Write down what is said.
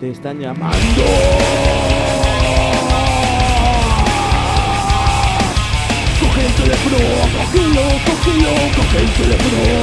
Te están llamando. Coge el teléfono, cógelo, cógelo, coge el teléfono.